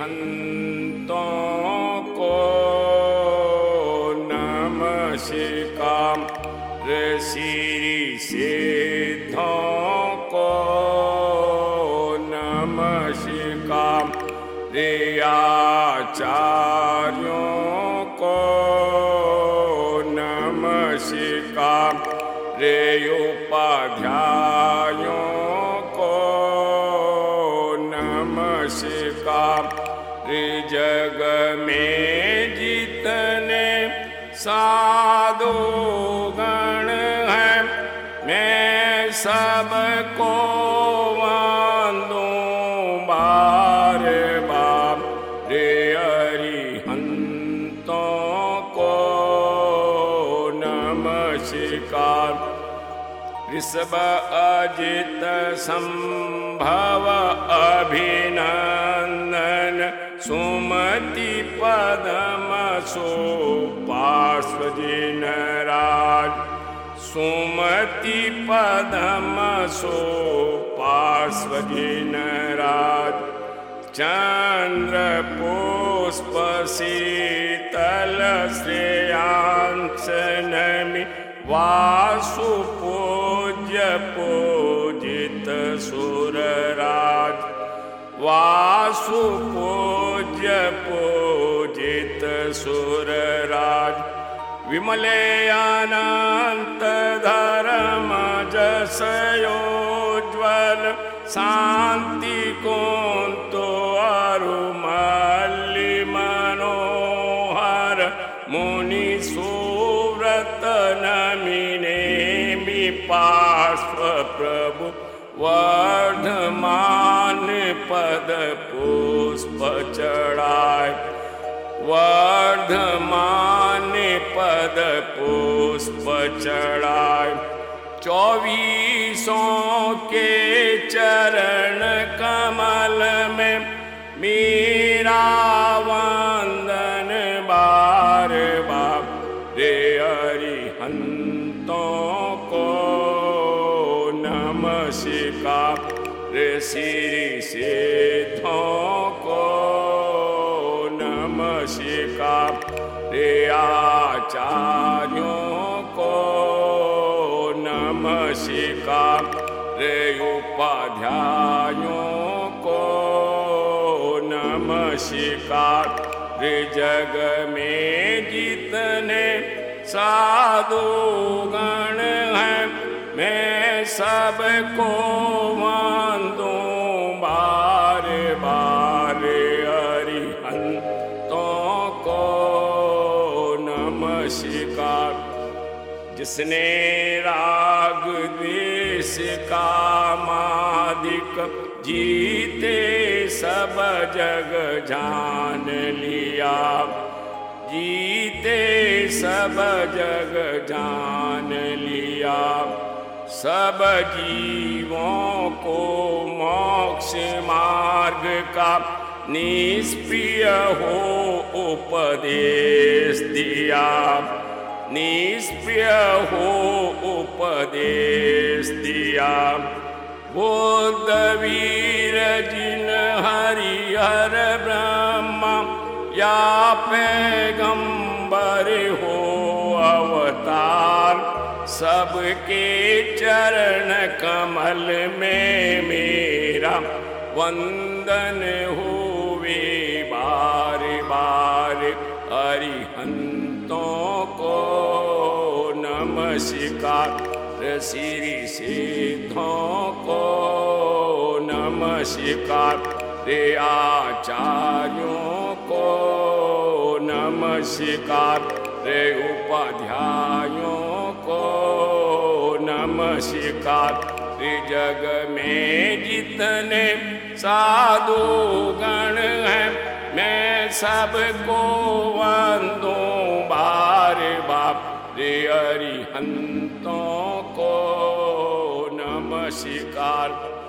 न्त को नम शिथं कम को रेयाचार्यं कम श रे उपजाय जग में जितने साधु गण हैं मैं सबको ऋषभ अजित संभव अभिनंदन पदमसो पार्श्व नराज सुमति पदमसो पाशी नराज चन्द्रपो शीतलश्रेयां सुरराज वासुपूज्य पू सुरराज। विमलयानान्त धरमज्वल शान्ति को तो अरुमलि मनोहर मुनिसुव्रत नमिनेमि पार्श्वप्रभु। वर्धमानपदपुष्प चडाय वर्धमान पद पुष्प चढ़ाए। चौबीसों के चरण कमल में मेरा वंदन बार बाप रे अरिहंतों को नमस्कार। रे श्री सिद्धों को नमस्कार रे आचार्यों को नमस्कार रे उपाध्यायों को नमस्कार रे जग में जितने साधु गण हैं, मैं सबको वंदूं जिसने राग द्वेष का मादिक जीते सब जग जान लिया। जीते सब जग जान लिया। सब जीवों को मोक्ष मार्ग का निष्प्रिय हो उपदेश दिया। निष्प्रिय हो उपदेश दिया। बुद्ध वीर जिन हरिहर ब्रह्मा, या पैगंबर हो अवतार, सबके चरण कमल में मेरा वंदन हुए बार बार। अरिहंतों को नमस्कार, श्री सिद्धों को नमस्कार, रे आचार्यों को नमस्कार, रे उपाध्यायों को नमस्कार, रे जग में जितने साधु गण हैं, मैं सबको वंदूं रे अरिहंतों को नमस्कार।